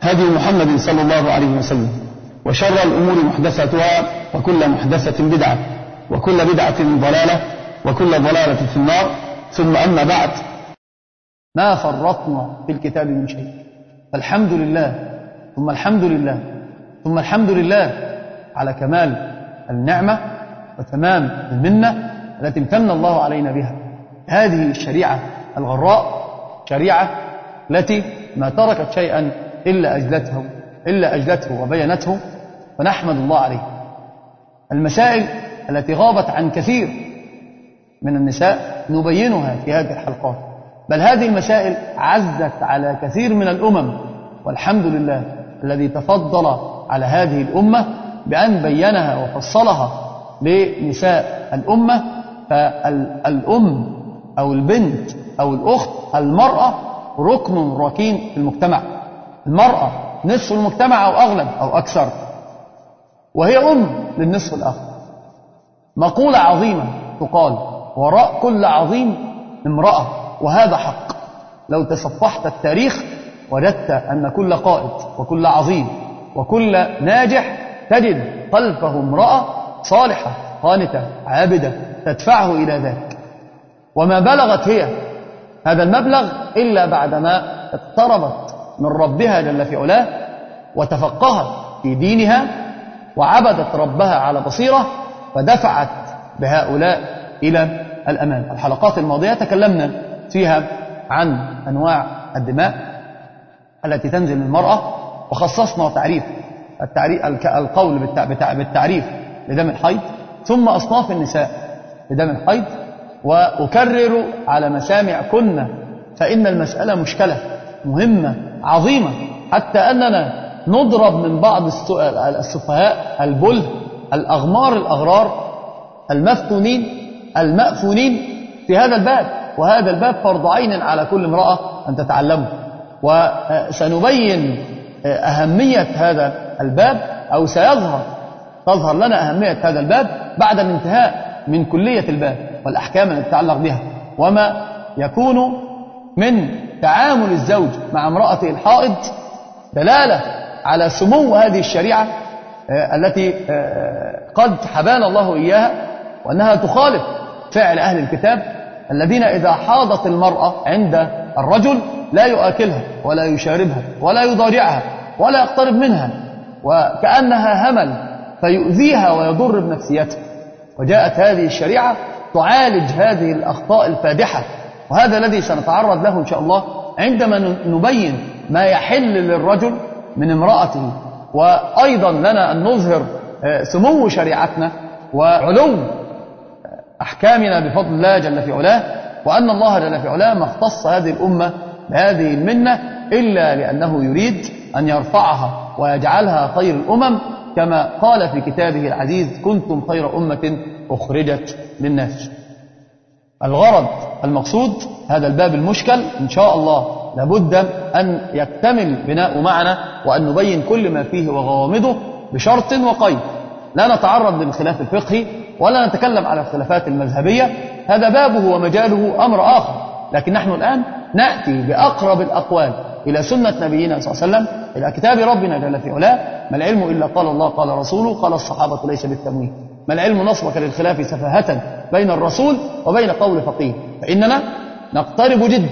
هدي محمد صلى الله عليه وسلم. وشر الأمور محدثاتها وكل محدثة بدعة وكل بدعة ضلالة وكل ضلالة في النار. ثم أما بعد ما فرطنا في الكتاب من شيء. فالحمد لله ثم الحمد لله ثم الحمد لله على كمال النعمة وتمام المنة التي امتن الله علينا بها. هذه الشريعة الغراء شريعة التي ما تركت شيئا إلا أجلته إلا أجلته وبينته فنحمد الله عليه المسائل التي غابت عن كثير من النساء نبينها في هذه الحلقات بل هذه المسائل عزت على كثير من الأمم والحمد لله الذي تفضل على هذه الأمة بأن بينها وفصلها لنساء الأمة فالأم أو البنت أو الأخت المرأة ركن ركين في المجتمع. المرأة نصف المجتمع أو أغلب أو أكثر. وهي أم للنصف الآخر. مقولة عظيمة تقال وراء كل عظيم امرأة وهذا حق. لو تصفحت التاريخ وجدت أن كل قائد وكل عظيم وكل ناجح تجد خلفه امرأة صالحة قانتة عابدة تدفعه إلى ذاك وما بلغت هي هذا المبلغ إلا بعدما اقتربت. من ربها جل في علاه وتفقهت في دينها وعبدت ربها على بصيرة فدفعت بهؤلاء إلى الأمام الحلقات الماضية تكلمنا فيها عن أنواع الدماء التي تنزل من المرأة وخصصنا تعريف التعريف القول بالتعريف لدم الحيض ثم أصناف النساء لدم الحيض وأكرر على مسامع كنا فإن المسألة مشكلة مهمة عظيمة. حتى أننا نضرب من بعض السفهاء البله الأغمار الأغرار المفتونين المأفونين في هذا الباب. وهذا الباب فرض عين على كل امرأة أن تتعلمه. وسنبين أهمية هذا الباب أو سيظهر تظهر لنا أهمية هذا الباب بعد الانتهاء من كلية الباب والأحكام التي تتعلق بها. وما يكون من تعامل الزوج مع امرأته الحائض دلالة على سمو هذه الشريعة التي قد حبانا الله إياها وأنها تخالف فعل أهل الكتاب الذين إذا حاضت المرأة عند الرجل لا يؤكلها ولا يشاربها ولا يضارعها ولا يقترب منها وكأنها همل فيؤذيها ويضر بنفسيتها وجاءت هذه الشريعة تعالج هذه الأخطاء الفادحة وهذا الذي سنتعرض له إن شاء الله عندما نبين ما يحل للرجل من امرأته وأيضا لنا أن نظهر سمو شريعتنا وعلو أحكامنا بفضل الله جل في علاه وأن الله جل في علاه ما اختص هذه الأمة بهذه المنة إلا لأنه يريد أن يرفعها ويجعلها خير الأمم كما قال في كتابه العزيز كنتم خير أمة أخرجت للناس. الغرض المقصود هذا الباب المشكل إن شاء الله لابد أن يكتمل بناء معنا وأن نبين كل ما فيه وغوامضه بشرط وقيد. لا نتعرض للخلاف الفقهي ولا نتكلم على الخلافات المذهبية. هذا بابه ومجاله أمر آخر. لكن نحن الآن نأتي بأقرب الأقوال إلى سنة نبينا صلى الله عليه وسلم إلى كتاب ربنا جل في علاه. ما العلم إلا قال الله قال رسوله قال الصحابة ليس بالتمويه ما العلم نصبك للخلاف سفاهة؟ بين الرسول وبين قول فقيه. فإننا نقترب جدا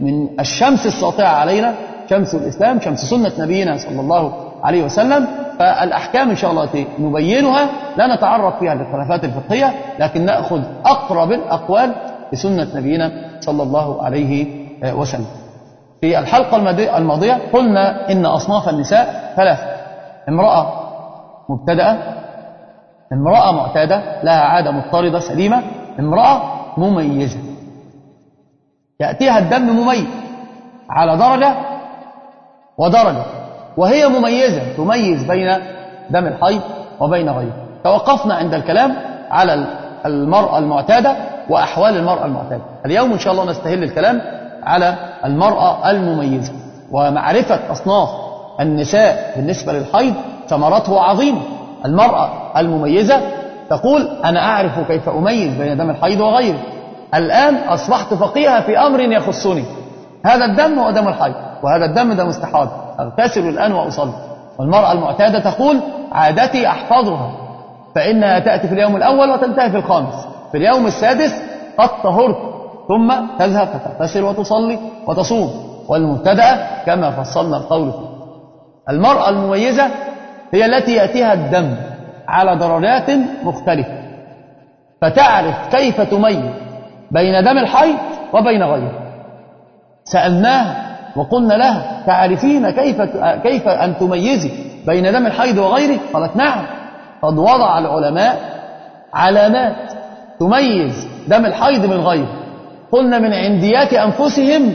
من الشمس الساطعة علينا شمس الإسلام شمس سنة نبينا صلى الله عليه وسلم. فالأحكام إن شاء الله نبينها لا نتعرض فيها للخلافات الفقهية لكن نأخذ أقرب الأقوال لسنة نبينا صلى الله عليه وسلم. في الحلقة الماضية قلنا إن أصناف النساء ثلاثة. امرأة مبتدأة امرأة معتادة لها عادة مضطردة سليمة امرأة مميزة. يأتيها الدم مميز على درجة ودرجة وهي مميزة تميز بين دم الحيض وبين غيره. توقفنا عند الكلام على المرأة المعتادة وأحوال المرأة المعتادة. اليوم إن شاء الله نستهل الكلام على المرأة المميزة. ومعرفة أصناف النساء بالنسبة للحيض ثمرته عظيمة. المرأة المميزة تقول أنا أعرف كيف أميز بين دم الحيض وغيره. الآن أصبحت فقيها في أمر يخصني. هذا الدم هو دم الحيض وهذا الدم دم استحاضة. أغتسل الآن وأصلي. والمرأة المعتادة تقول عادتي أحفظها. فإنها تأتي في اليوم الأول وتنتهي في الخامس. في اليوم السادس قد طهرت ثم تذهب فتغتسل وتصلي وتصوم. والمبتدأة كما فصلنا القول فيه. المرأة المميزة هي التي يأتيها الدم على درجات مختلفة. فتعرف كيف تميز بين دم الحيض وبين غيره. سألناها وقلنا لها تعرفين كيف كيف أن تميزي بين دم الحيض وغيره؟ قالت نعم قد وضع العلماء علامات تميز دم الحيض من غيره. قلنا من عنديات أنفسهم؟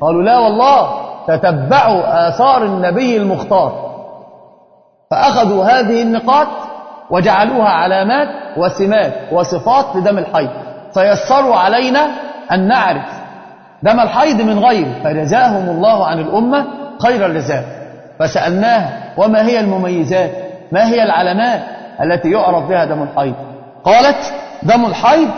قالوا لا والله تتبعوا آثار النبي المختار. فأخذوا هذه النقاط وجعلوها علامات وسمات وصفات لدم الحيض. فيسروا علينا أن نعرف دم الحيض من غيره فجزاهم الله عن الأمة خير الجزاء. فسألناها وما هي المميزات؟ ما هي العلامات التي يعرف بها دم الحيض؟ قالت دم الحيض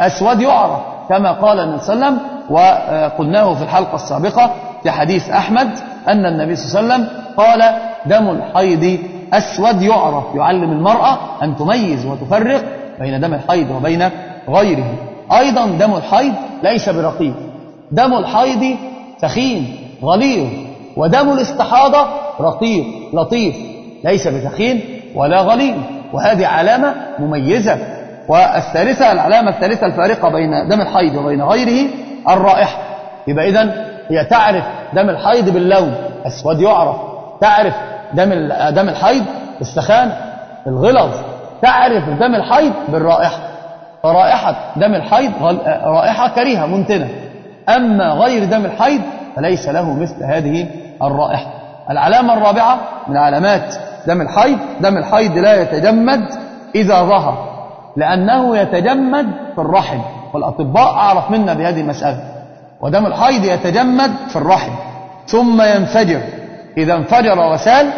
أسود يعرف كما قال النبي صلى الله عليه وسلم وقلناه في الحلقة السابقة في حديث أحمد أن النبي صلى الله عليه وسلم قال دم الحيض أسود يعرف يعلم المرأة أن تميز وتفرق بين دم الحيض وبين غيره. أيضا دم الحيض ليس برقيق. دم الحيض سخين غليظ ودم الاستحاضة رقيق لطيف ليس بسخين ولا غليظ. وهذه علامة مميزة. والثالثة العلامة الثالثة الفارقة بين دم الحيض وبين غيره الرائحة. يبقى إذن هي تعرف دم الحيض باللون أسود يعرف تعرف دم دم الحيض بالسخان الغلظ. تعرف دم الحيض بالرائحة. فرائحة دم الحيض رائحة كريهة منتنة. أما غير دم الحيض فليس له مثل هذه الرائحة. العلامة الرابعة من علامات دم الحيض دم الحيض لا يتجمد إذا ظهر لأنه يتجمد في الرحم. والأطباء أعرف منا بهذه المسألة. ودم الحيض يتجمد في الرحم ثم ينفجر. إذا انفجر وسال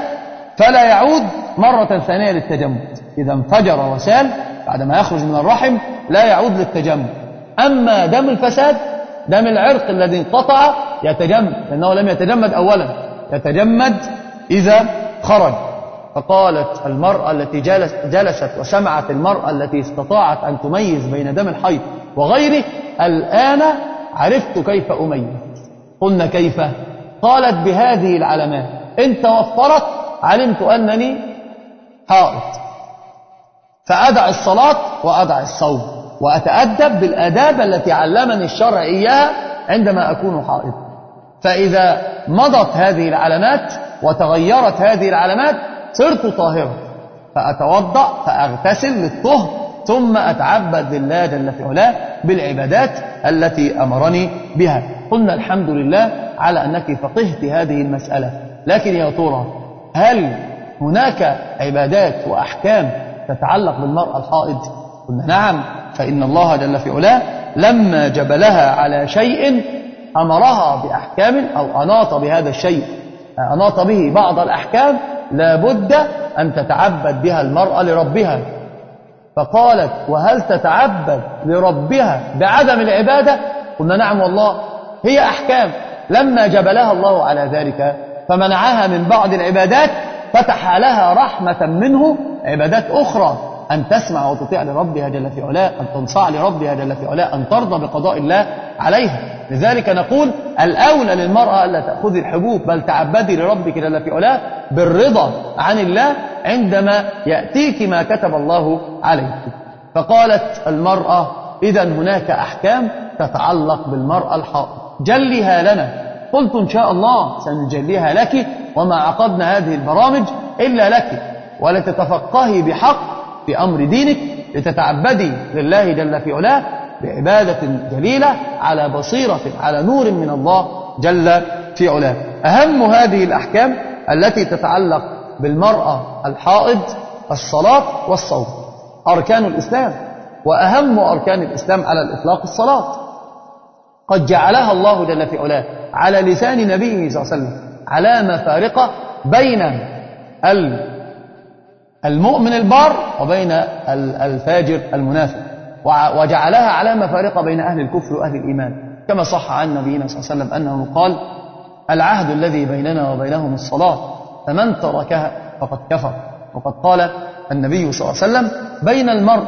فلا يعود مرة ثانية للتجمد. إذا انفجر وسال بعدما يخرج من الرحم لا يعود للتجمد. أما دم الفساد دم العرق الذي انقطع يتجمد لأنه لم يتجمد أولا يتجمد إذا خرج. فقالت المرأة التي جلس جلست وسمعت المرأة التي استطاعت أن تميز بين دم الحيض وغيره الآن عرفت كيف أميز. قلنا كيف؟ قالت بهذه العلامات. إن توفرت علمت أنني حائط فأدع الصلاة وأدع الصوم. وأتأدب بالآداب التي علمني الشرع إياها عندما أكون حائط فإذا مضت هذه العلامات وتغيرت هذه العلامات صرت طاهرا. فأتوضأ فأغتسل للطهر. ثم أتعبد لله جل في علاه بالعبادات التي أمرني بها. قلنا الحمد لله على أنك فقهت هذه المسألة. لكن يا ترى هل هناك عبادات وأحكام تتعلق بالمرأة الحائض؟ قلنا نعم فإن الله جل في علاه لما جبلها على شيء أمرها بأحكام أو أناط بهذا الشيء أناط به بعض الأحكام لابد أن تتعبد بها المرأة لربها. فقالت وهل تتعبد لربها بعدم العبادة؟ قلنا نعم والله هي أحكام. لما جبلها الله على ذلك فمنعها من بعض العبادات فتح لها رحمة منه عبادات أخرى. أن تسمع وتطيع لربها جل في علاه أن تنصاع لربها جل في علاه أن ترضى بقضاء الله عليها. لذلك نقول الأولى للمرأة ألا تأخذي الحبوب بل تعبدي لربك جل في علاه بالرضا عن الله عندما يأتيك ما كتب الله عليك. فقالت المرأة إذا هناك أحكام تتعلق بالمرأة الحائض. جلها لنا. قلت إن شاء الله سنجليها لك وما عقدنا هذه البرامج إلا لك ولتتفقهي بحق في أمر دينك لتتعبدي لله جل في علاه بعبادة جليلة على بصيرة على نور من الله جل في علاه. أهم هذه الأحكام التي تتعلق بالمرأة الحائض الصلاة والصوم. أركان الإسلام وأهم أركان الإسلام على الإطلاق الصلاة. قد جعلها الله جل في علاه على لسان نبيه صلى الله عليه وسلم علامة فارقة بين المؤمن البار وبين الفاجر المنافق. وجعلها علامة فارقة بين أهل الكفر وأهل الإيمان. كما صح عن نبينا صلى الله عليه وسلم أنه قال العهد الذي بيننا وبينهم الصلاة فمن تركها فقد كفر. وقد قال النبي صلى الله عليه وسلم بين المرء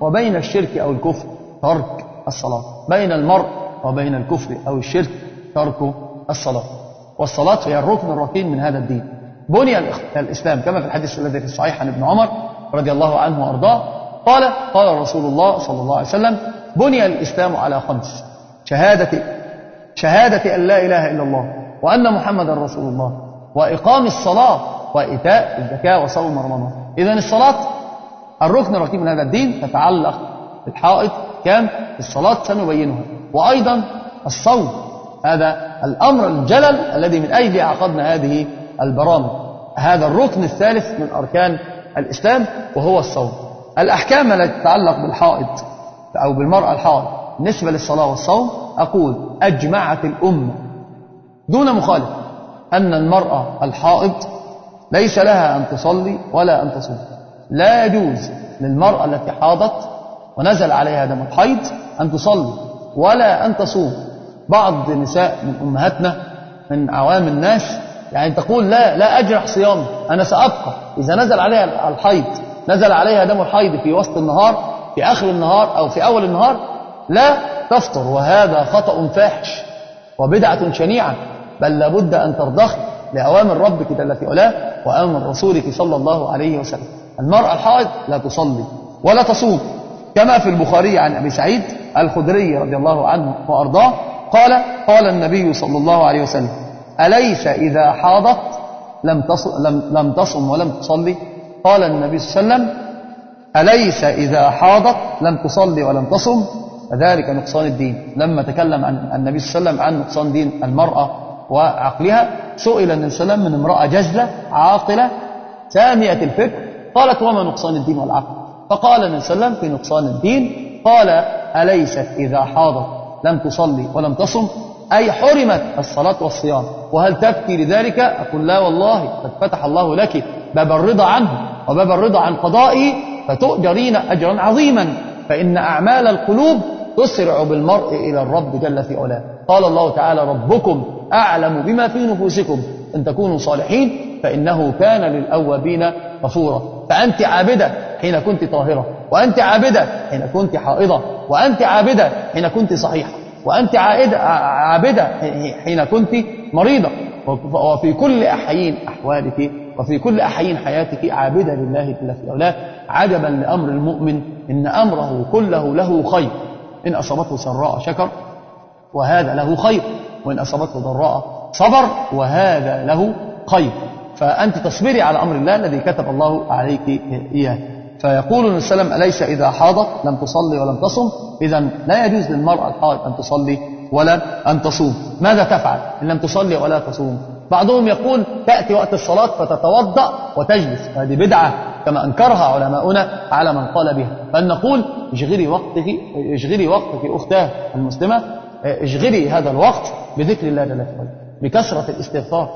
وبين الشرك أو الكفر ترك الصلاة. بين المرء وبين الكفر أو الشرك ترك الصلاة. والصلاة هي الركن الركين من هذا الدين. بني الإسلام كما في الحديث الذي في الصحيح عن ابن عمر رضي الله عنه وأرضاه قال قال رسول الله صلى الله عليه وسلم بني الإسلام على خمس شهادة شهادة أن لا إله إلا الله وأن محمدا رسول الله وإقام الصلاة وإيتاء الزكاة وصوم رمضان. إذا الصلاة الركن الركين من هذا الدين تتعلق بالحائط كان الصلاة سنبينها. وأيضا الصوم هذا الأمر الجلل الذي من أجله عقدنا هذه البرامج. هذا الركن الثالث من أركان الإسلام وهو الصوم. الأحكام التي تتعلق بالحائض أو بالمرأة الحائض بالنسبة للصلاة والصوم أقول أجمعت الأمة. دون مخالف أن المرأة الحائض ليس لها أن تصلي ولا أن تصوم. لا يجوز للمرأة التي حاضت ونزل عليها دم الحيض أن تصلي ولا أن تصوم. بعض النساء من أمهاتنا من عوام الناس يعني تقول لا لا أجرح صيامي أنا سأبقى. إذا نزل عليها الحيض نزل عليها دم الحيض في وسط النهار في آخر النهار أو في أول النهار لا تفطر. وهذا خطأ فاحش وبدعة شنيعة. بل لابد أن ترضخ لأوامر ربك جل في علاه وأمر رسولك صلى الله عليه وسلم. المرأة الحائض لا تصلي ولا تصوم. كما في البخاري عن أبي سعيد الخدري رضي الله عنه وأرضاه قال قال النبي صلى الله عليه وسلم أليس إذا حاضت؟ لم تصم, لم, لم تصم ولم تصلي. قال النبي صلى الله عليه وسلم أليس إذا حاضت؟ لم تصلي ولم تصم. فذلك نقصان الدين. لما تكلم عن النبي صلى الله عليه وسلم عن نقصان دين المرأة وعقلها سئل النبي صلى الله عليه وسلم من امرأة جزلة عاقلة سامية الفكر. قالت وما نقصان الدين والعقل؟ فقال النبي صلى الله عليه وسلم في نقصان الدين. قال أليست إذا حاضت؟ لم تصلي ولم تصم. أي حرمت الصلاة والصيام. وهل تبكي لذلك؟ أقول لا والله قد فتح الله لك باب الرضا عنه وباب الرضا عن قضائه فتؤجرين أجرا عظيما. فإن أعمال القلوب تسرع بالمرء إلى الرب جل في علاه. قال الله تعالى ربكم أعلم بما في نفوسكم. إن تكونوا صالحين فإنه كان للأوابين غفورا. فأنت عابدة حين كنت طاهرة وأنت عابدة حين كنت حائضة وأنت عابدة حين كنت صحيحة. وأنت عائدة عابدة حين كنت مريضة وفي كل أحيين أحوالك وفي كل أحيين حياتك عابدة لله جل في عجبا لأمر المؤمن إن أمره كله له خير. إن أصابته سراء شكر وهذا له خير. وإن أصابته ضراء صبر وهذا له خير. فأنت تصبري على أمر الله الذي كتب الله عليك إياه. فيقول النبي صلى الله عليه وسلم أليس إذا حاضت لم تصلي ولم تصم؟ إذا لا يجوز للمرأة الحائض أن تصلي ولا أن تصوم. ماذا تفعل؟ إن لم تصلي ولا تصوم. بعضهم يقول تأتي وقت الصلاة فتتوضأ وتجلس. هذه بدعة كما أنكرها علماؤنا على من قال بها. بل نقول اشغلي وقتك اشغلي وقتك أختاه المسلمة اشغلي هذا الوقت بذكر الله جل وعلا بكثرة الاستغفار.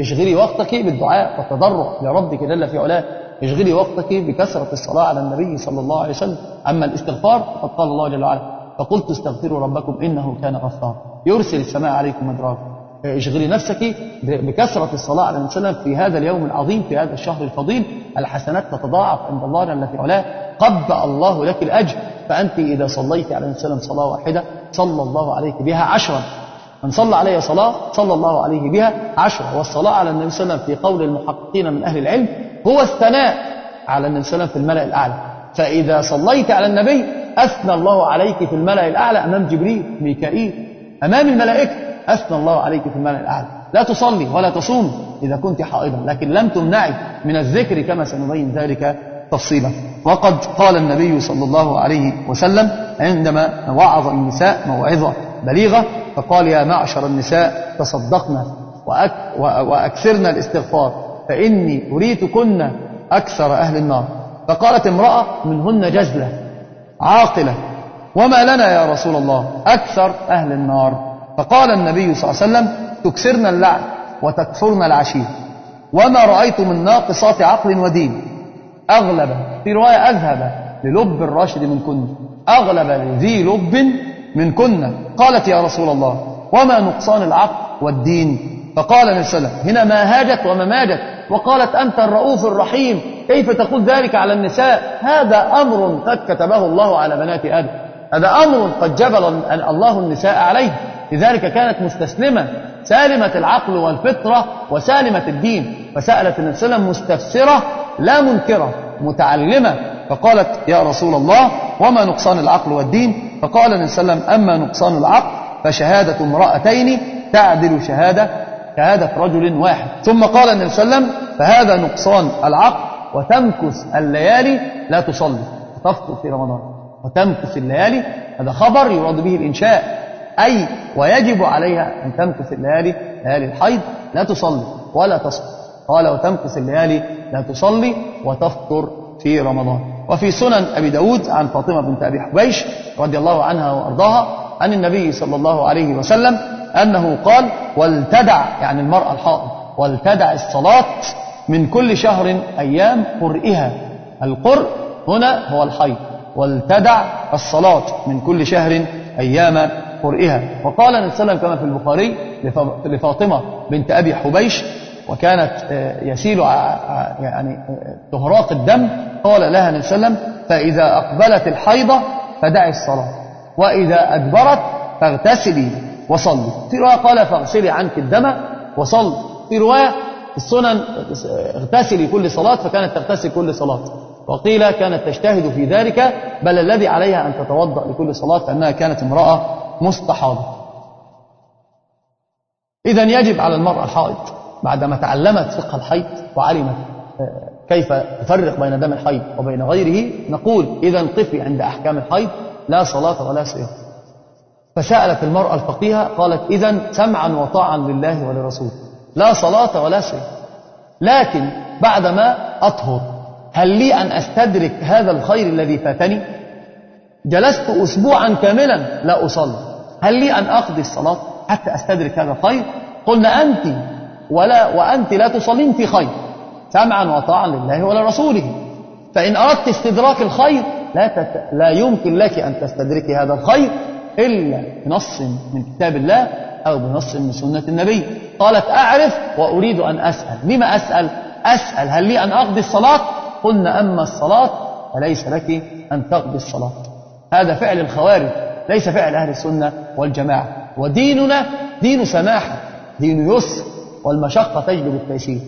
اشغلي وقتك بالدعاء والتضرع لربك جل في علاه. اشغلي وقتك بكثرة الصلاة على النبي صلى الله عليه وسلم. أما الاستغفار فقد قال الله جل وعلا فقلت استغفروا ربكم إنه كان غفارا يرسل السماء عليكم مدرارا اشغلي نفسك بكثرة الصلاة على النبي صلى الله عليه وسلم في هذا اليوم العظيم في هذا الشهر الفضيل. الحسنات تتضاعف عند الله جل في علاه. قبأ الله لك الأجر فأنت إذا صليت على النبي صلى الله عليه صلاة واحدة صلى الله عليك بها عشرا. من صلى عليه صلاة صلى الله عليه بها عشرة. والصلاة على النبي صلى الله عليه وسلم في قول المحققين من أهل العلم هو الثناء على النبي صلى في الملأ الأعلى. فإذا صليت على النبي أثنى الله عليك في الملأ الأعلى أمام جبريل ميكائيل أمام الملائكة أثنى الله عليك في الملأ الأعلى. لا تصلي ولا تصوم إذا كنت حائضا لكن لم تمنعي من الذكر كما سنبين ذلك تفصيلا. وقد قال النبي صلى الله عليه وسلم عندما وعظ النساء موعظة بليغة فقال يا معشر النساء تصدقنا وأك وأكثرنا الاستغفار. فإني أريتكن أكثر أهل النار. فقالت امرأة منهن جزلة عاقلة وما لنا يا رسول الله؟ أكثر أهل النار. فقال النبي صلى الله عليه وسلم تكسرن اللعن وتكفرن العشير. وما رأيت من ناقصات عقل ودين. أغلب في رواية أذهب للب الراشد من كن أغلب لذي لب من كن. قالت يا رسول الله وما نقصان العقل والدين؟ فقال النبي صلى الله عليه وسلم هنا ما هاجت وما ماجت وقالت أنت الرؤوف الرحيم. كيف تقول ذلك على النساء؟ هذا أمر قد كتبه الله على بنات آدم. هذا أمر قد جبل الله النساء عليه. لذلك كانت مستسلمة. سالمة العقل والفطرة وسالمة الدين. فسألت النبي صلى الله عليه وسلم مستفسرة لا منكرة متعلمة. فقالت يا رسول الله وما نقصان العقل والدين؟ فقال النبي صلى الله عليه وسلم أما نقصان العقل فشهادة امرأتين تعدل شهادة شهادة رجل واحد. ثم قال النبي صلى الله عليه وسلم فهذا نقصان العقل وتمكث الليالي لا تصلي. وتفطر في رمضان. وتمكث الليالي هذا خبر يراد به الإنشاء. أي ويجب عليها أن تمكث الليالي ليالي الحيض لا تصلي ولا تصوم. قال وتمكث الليالي لا تصلي وتفطر في رمضان. وفي سنن أبي داود عن فاطمة بنت أبي حبيش رضي الله عنها وأرضاها عن النبي صلى الله عليه وسلم أنه قال ولتدع يعني المرأة الحائض ولتدع الصلاة من كل شهر أيام قرئها. القرء هنا هو الحيض ولتدع الصلاة من كل شهر أيام قرئها. وقال النبي صلى الله عليه وسلم كما في البخاري لفاطمة بنت أبي حبيش وكانت يسيل يعني تهراق الدم. قال لها النبي صلى الله عليه وسلم فإذا أقبلت الحيضة فدعي الصلاة وإذا أدبرت فاغتسلي. وصلي. في رواية قال فاغسلي عنك الدم وصلي. في رواية السنن اغتسلي كل صلاة فكانت تغتسل كل صلاة. وقيل كانت تجتهد في ذلك بل الذي عليها أن تتوضأ لكل صلاة لأنها كانت امرأة مستحاضة. إذا يجب على المرأة الحائض بعدما تعلمت فقه الحيض وعلمت كيف تفرق بين دم الحيض وبين غيره نقول إذا قفي عند أحكام الحيض لا صلاة ولا صيام فسألت المرأة الفقيهة قالت إذا سمعا وطاعا لله ولرسوله. لا صلاة ولا صيام لكن بعدما أطهر هل لي أن أستدرك هذا الخير الذي فاتني؟ جلست أسبوعا كاملا لا أصلي. هل لي أن أقضي الصلاة حتى أستدرك هذا الخير؟ قلنا أنت ولا وأنت لا تصلين في خير. سمعا وطاعا لله ولرسوله. فإن أردت استدراك الخير لا, تت... لا يمكن لك أن تستدركي هذا الخير إلا بنص من كتاب الله أو بنص من سنة النبي. قالت أعرف وأريد أن أسأل. لما أسأل؟ أسأل. هل لي أن أقضي الصلاة؟ قلنا أما الصلاة فليس لك أن تقضي الصلاة. هذا فعل الخوارج ليس فعل أهل السنة والجماعة. وديننا دين سماحة دين يسر والمشقة تجلب التيسير.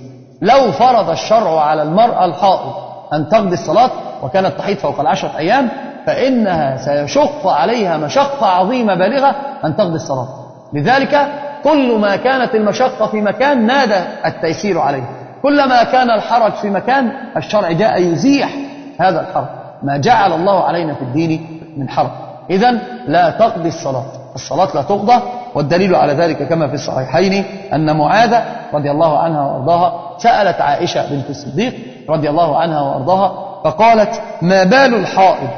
لو فرض الشرع على المرأة الحائض أن تقضي الصلاة وكانت تحيض فوق العشرة أيام فإنها سيشق عليها مشقة عظيمة بالغة أن تقضي الصلاة. لذلك كل ما كانت المشقة في مكان نادى التيسير عليه. كلما كان الحرج في مكان الشرع جاء يزيح هذا الحرج. ما جعل الله علينا في الدين من حرج. إذا لا تقضي الصلاة. الصلاة لا تقضى والدليل على ذلك كما في الصحيحين أن معاذ رضي الله عنها وأرضاها سألت عائشة بنت الصديق رضي الله عنها وأرضاها فقالت ما بال الحائض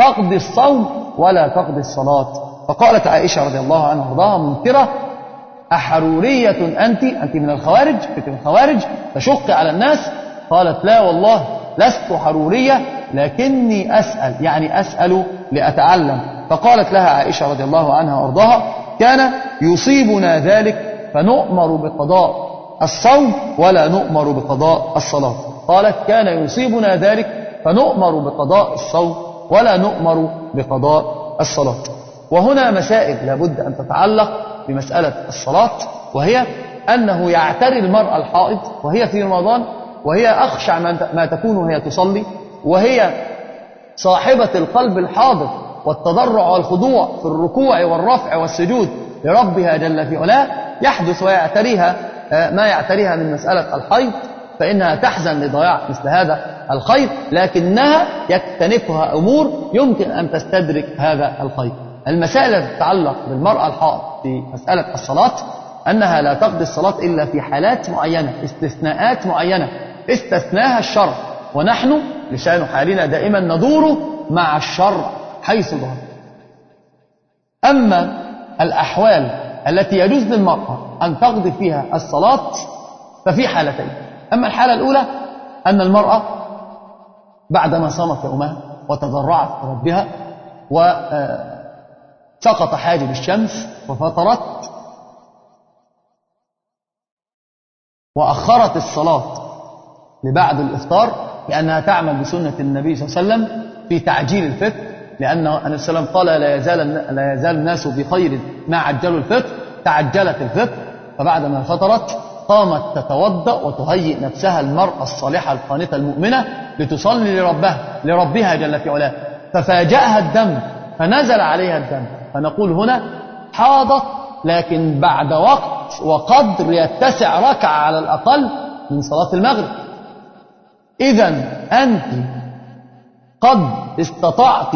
تقضي الصوم ولا تقضي الصلاة. فقالت عائشة رضي الله عنها وأرضاها منكرة أحرورية أنت؟ أنت من الخوارج؟ من الخوارج؟ تشق على الناس؟ قالت لا والله لست حرورية لكني أسأل يعني أسأل لأتعلم. فقالت لها عائشة رضي الله عنها وأرضاها كان يصيبنا ذلك فنؤمر بقضاء الصوم ولا نؤمر بقضاء الصلاة. قالت كان يصيبنا ذلك فنؤمر بقضاء الصوم ولا نؤمر بقضاء الصلاة. وهنا مسائل لابد أن تتعلق بمسألة الصلاة وهي أنه يعتري المرأة الحائض وهي في رمضان وهي أخشع ما تكون وهي تصلي وهي صاحبة القلب الحاضر والتضرع والخضوع في الركوع والرفع والسجود لربها جل في علاه يحدث ويعتريها ما يعتريها من مسألة الحيض فإنها تحزن لضياع مثل هذا الخير لكنها يكتنفها أمور يمكن أن تستدرك هذا الخير. المسائل التي تتعلق بالمرأة الحائض في مسألة الصلاة أنها لا تقضي الصلاة إلا في حالات معينة استثناءات معينة استثناها الشرع. ونحن لسان حالنا دائما ندور مع الشرع حيث ظهر. أما الأحوال التي يجوز للمرأة أن تقضي فيها الصلاة ففي حالتين. أما الحالة الأولى أن المرأة بعدما صامت يومها وتضرعت ربها وسقط حاجب الشمس وفطرت وأخرت الصلاة لبعد الإفطار لأنها تعمل بسنة النبي صلى الله عليه وسلم في تعجيل الفطر لأن النبي صلى الله عليه وسلم قال لا يزال لا يزال الناس بخير ما عجلوا الفطر تعجلت الفطر فبعدما فطرت قامت تتوضأ وتهيئ نفسها المرأة الصالحة القانتة المؤمنة لتصلي لربها لربها جل في علاه. ففاجأها الدم فنزل عليها الدم. فنقول هنا حاضت لكن بعد وقت وقدر يتسع ركعة على الأقل من صلاة المغرب. إذا أنت قد استطعت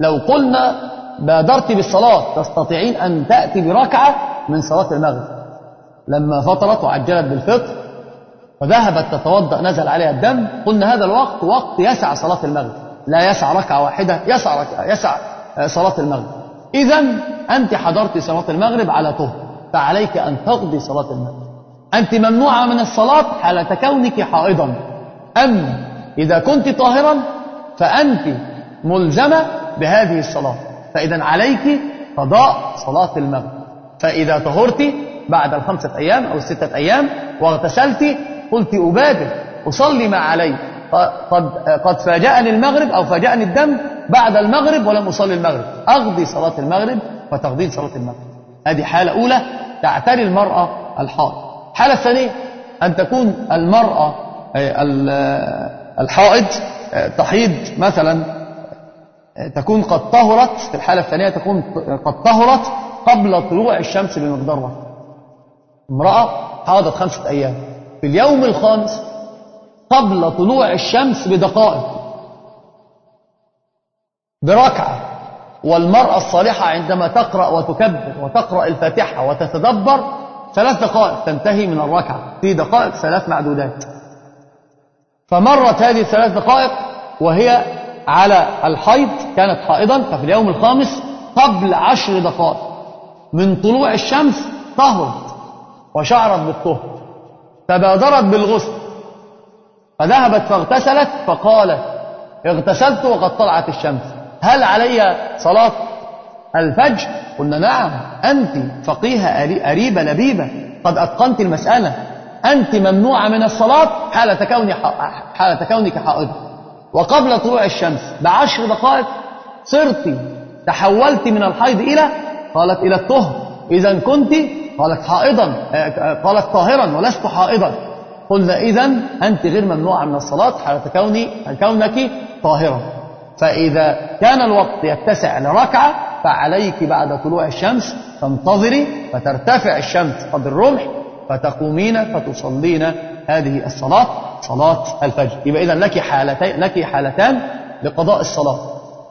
لو قلنا بادرت بالصلاة تستطيعين أن تأتي بركعة من صلاة المغرب. لما فطرت وعجلت بالفطر وذهبت تتوضأ نزل عليها الدم قلنا هذا الوقت وقت يسع صلاة المغرب. لا يسع ركعة واحدة يسع ركعة يسع صلاة المغرب. إذا أنت حضرت صلاة المغرب على طهر فعليك أن تقضي صلاة المغرب. أنت ممنوعة من الصلاة حالة كونك حائضا. أما إذا كنت طاهرا فأنت ملزمة بهذه الصلاة. فإذا عليك قضاء صلاة المغرب. فإذا طهرت بعد الخمسة أيام أو الستة أيام واغتسلت قلت أبادر أصلي ما علي. قد قد فاجأني المغرب أو فاجأني الدم بعد المغرب ولم أصلي المغرب. أقضي صلاة المغرب وتقضي صلاة المغرب. هذه حالة أولى تعتري المرأة الحائض. الحالة الثانية أن تكون المرأة الحائض تحيض مثلا تكون قد طهرت. في الحالة الثانية تكون قد طهرت قبل طلوع الشمس بمقدار واحد امرأة حاضت خمسة أيام. في اليوم الخامس قبل طلوع الشمس بدقائق. بركعة. والمرأة الصالحة عندما تقرأ وتكبر وتقرأ الفاتحة وتتدبر ثلاث دقائق تنتهي من الركعة. في دقائق ثلاث معدودات. فمرت هذه الثلاث دقائق وهي على الحيض كانت حائضا ففي اليوم الخامس قبل عشر دقائق. من طلوع الشمس طهرت وشعرت بالطهر فبادرت بالغسل فذهبت فاغتسلت فقالت اغتسلت وقد طلعت الشمس هل علي صلاة الفجر؟ قلنا نعم أنت فقيهة أريبة لبيبة قد أتقنت المسألة أنت ممنوعة من الصلاة حالة, كوني حالة كونك حائضة وقبل طلوع الشمس بعشر دقائق صرت تحولت من الحيض إلى قالت إلى الطهر. إذا كنت قالت حائضا قالت طاهرا ولست حائضا. قلنا إذا أنت غير ممنوعة من الصلاة حالة كوني كونك طاهرة فإذا كان الوقت يتسع لركعة فعليك بعد طلوع الشمس تنتظري فترتفع الشمس قدر الرمح فتقومين فتصلين هذه الصلاة صلاة الفجر. يبقى إذا لك حالتين لك حالتان لقضاء الصلاة.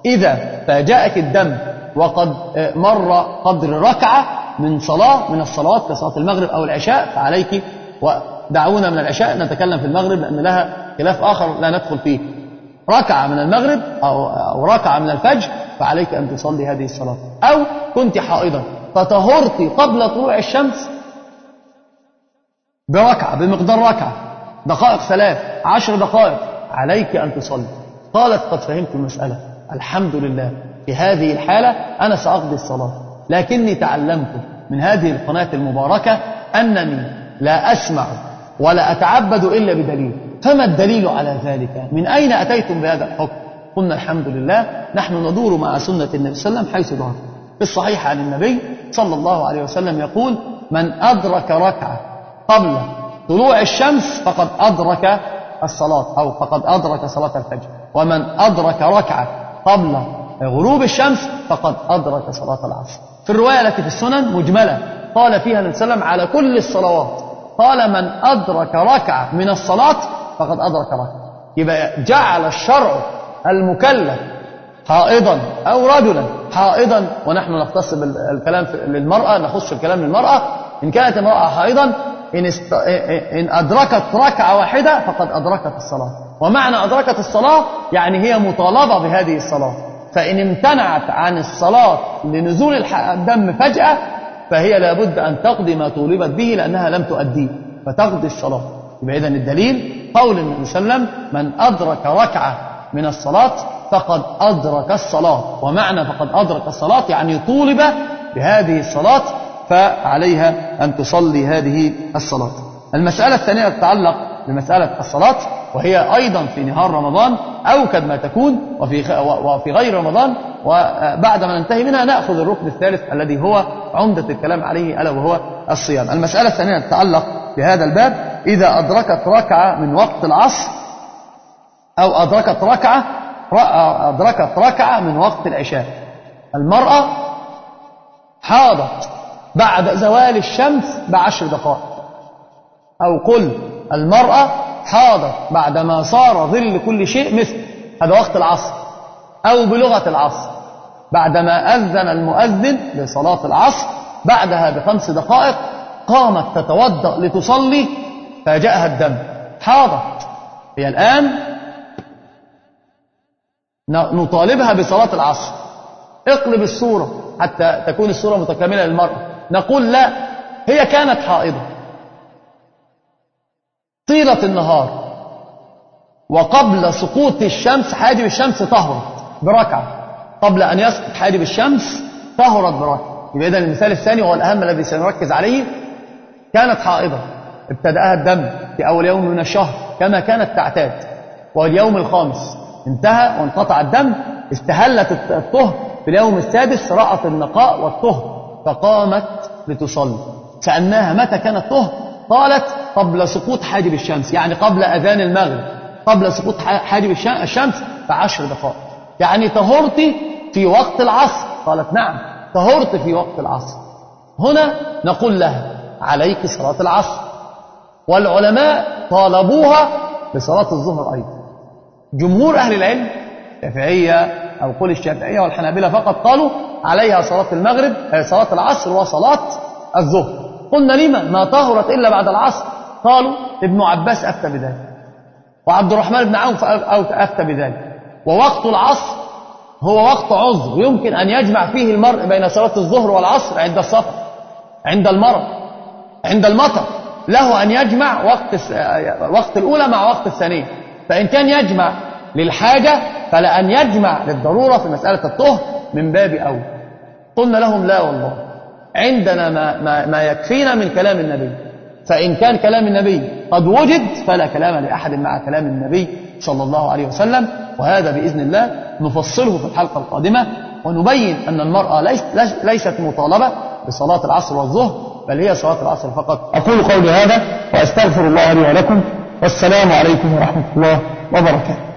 إذا فاجأك الدم وقد مر قدر ركعة من صلاة من الصلوات كصلاة المغرب أو العشاء فعليك ودعونا من العشاء نتكلم في المغرب لأن لها خلاف آخر لا ندخل فيه. ركعة من المغرب أو, أو ركعة من الفجر فعليك أن تصلي هذه الصلاة. أو كنت حائضا فطهرت قبل طلوع الشمس بركعة بمقدار ركعة دقائق ثلاث عشر دقائق عليك أن تصلي. قالت قد فهمت المسألة. الحمد لله. في هذه الحالة أنا سأقضي الصلاة. لكني تعلمت من هذه القناة المباركة أنني لا أسمع ولا أتعبد إلا بدليل. فما الدليل على ذلك؟ من أين أتيتم بهذا الحكم؟ قلنا الحمد لله نحن ندور مع سنة النبي صلى الله عليه وسلم حيث ظهر. في الصحيح عن النبي صلى الله عليه وسلم يقول من أدرك ركعة قبل طلوع الشمس فقد أدرك الصلاة أو فقد أدرك صلاة الفجر. ومن أدرك ركعة قبل غروب الشمس فقد أدرك صلاة العصر. في الرواية التي في السنن مجملة. قال فيها النبي صلى الله عليه وسلم على كل الصلوات. قال من أدرك ركعة من الصلاة فقد أدرك ركعة. يبقى جعل الشرع المكلف حائضا أو رجلا حائضا ونحن نختص بالكلام للمرأة نخص الكلام للمرأة. إن كانت المرأة حائضا إن, است... إن أدركت ركعة واحدة فقد أدركت الصلاة. ومعنى أدركت الصلاة يعني هي مطالبة بهذه الصلاة. فإن امتنعت عن الصلاة لنزول الدم فجأة فهي لابد أن تقضي ما طولبت به لأنها لم تؤديه فتقضي الصلاة. يبقى إذن الدليل قول النبي صلى الله عليه وسلم من أدرك ركعة من الصلاة فقد أدرك الصلاة. ومعنى فقد أدرك الصلاة يعني طولب بهذه الصلاة فعليها أن تصلي هذه الصلاة. المسألة الثانية تتعلق بمسألة الصلاة. وهي أيضا في نهار رمضان أوكد ما تكون وفي وفي غير رمضان وبعد ما ننتهي منها نأخذ الركن الثالث الذي هو عمدة الكلام عليه ألا وهو الصيام. المسألة الثانية تتعلق بهذا الباب إذا أدركت ركعة من وقت العصر أو أدركت ركعة أدركت ركعة من وقت العشاء المرأة حاضت بعد زوال الشمس بعشر دقائق أو قل المرأة حاضت بعدما صار ظل كل شيء مثل. هذا وقت العصر. أو بلغة العصر. بعدما أذن المؤذن لصلاة العصر بعدها بخمس دقائق قامت تتوضأ لتصلي فجاءها الدم. حاضت هي الآن نطالبها بصلاة العصر. اقلب الصورة حتى تكون الصورة متكاملة للمرأة نقول لا هي كانت حائضة. طيلة النهار. وقبل سقوط الشمس حاجب الشمس طهرت بركعة. قبل أن يسقط حاجب الشمس طهرت بركعة. يبقى إذا المثال الثاني وهو الأهم الذي سنركز عليه. كانت حائضة ابتدأها الدم في أول يوم من الشهر كما كانت تعتاد. واليوم الخامس انتهى وانقطع الدم استهلت الطهر. في اليوم السادس رأت النقاء والطهر فقامت لتصلي. سألناها متى كان الطهر؟ قالت قبل سقوط حاجب الشمس يعني قبل أذان المغرب. قبل سقوط حاجب الشمس بعشر دقائق. يعني طهرت في وقت العصر. قالت نعم طهرت في وقت العصر. هنا نقول لها عليك صلاة العصر. والعلماء طالبوها بصلاة الظهر أيضا. جمهور أهل العلم الشافعية أو قول الشافعية والحنابلة فقط قالوا عليها صلاة المغرب صلاة العصر وصلاة الظهر. قلنا لما ما طهرت إلا بعد العصر. قالوا ابن عباس أفتى بذلك. وعبد الرحمن بن عوف أفتى بذلك. ووقت العصر هو وقت عذر. يمكن أن يجمع فيه المرء بين صلاة الظهر والعصر عند السفر عند المرض عند المطر. له أن يجمع وقت وقت الأولى مع وقت الثانية فإن كان يجمع للحاجة فلأن يجمع للضرورة في مسألة الطهر من باب أول. قلنا لهم لا والله. عندنا ما, ما, ما يكفينا من كلام النبي. فإن كان كلام النبي قد وجد فلا كلام لأحد مع كلام النبي صلى الله عليه وسلم. وهذا بإذن الله نفصله في الحلقة القادمة ونبين أن المرأة ليس ليست مطالبة بصلاة العصر والظهر بل هي صلاة العصر فقط. أقول قولي هذا وأستغفر الله لي ولكم. والسلام عليكم ورحمة الله وبركاته.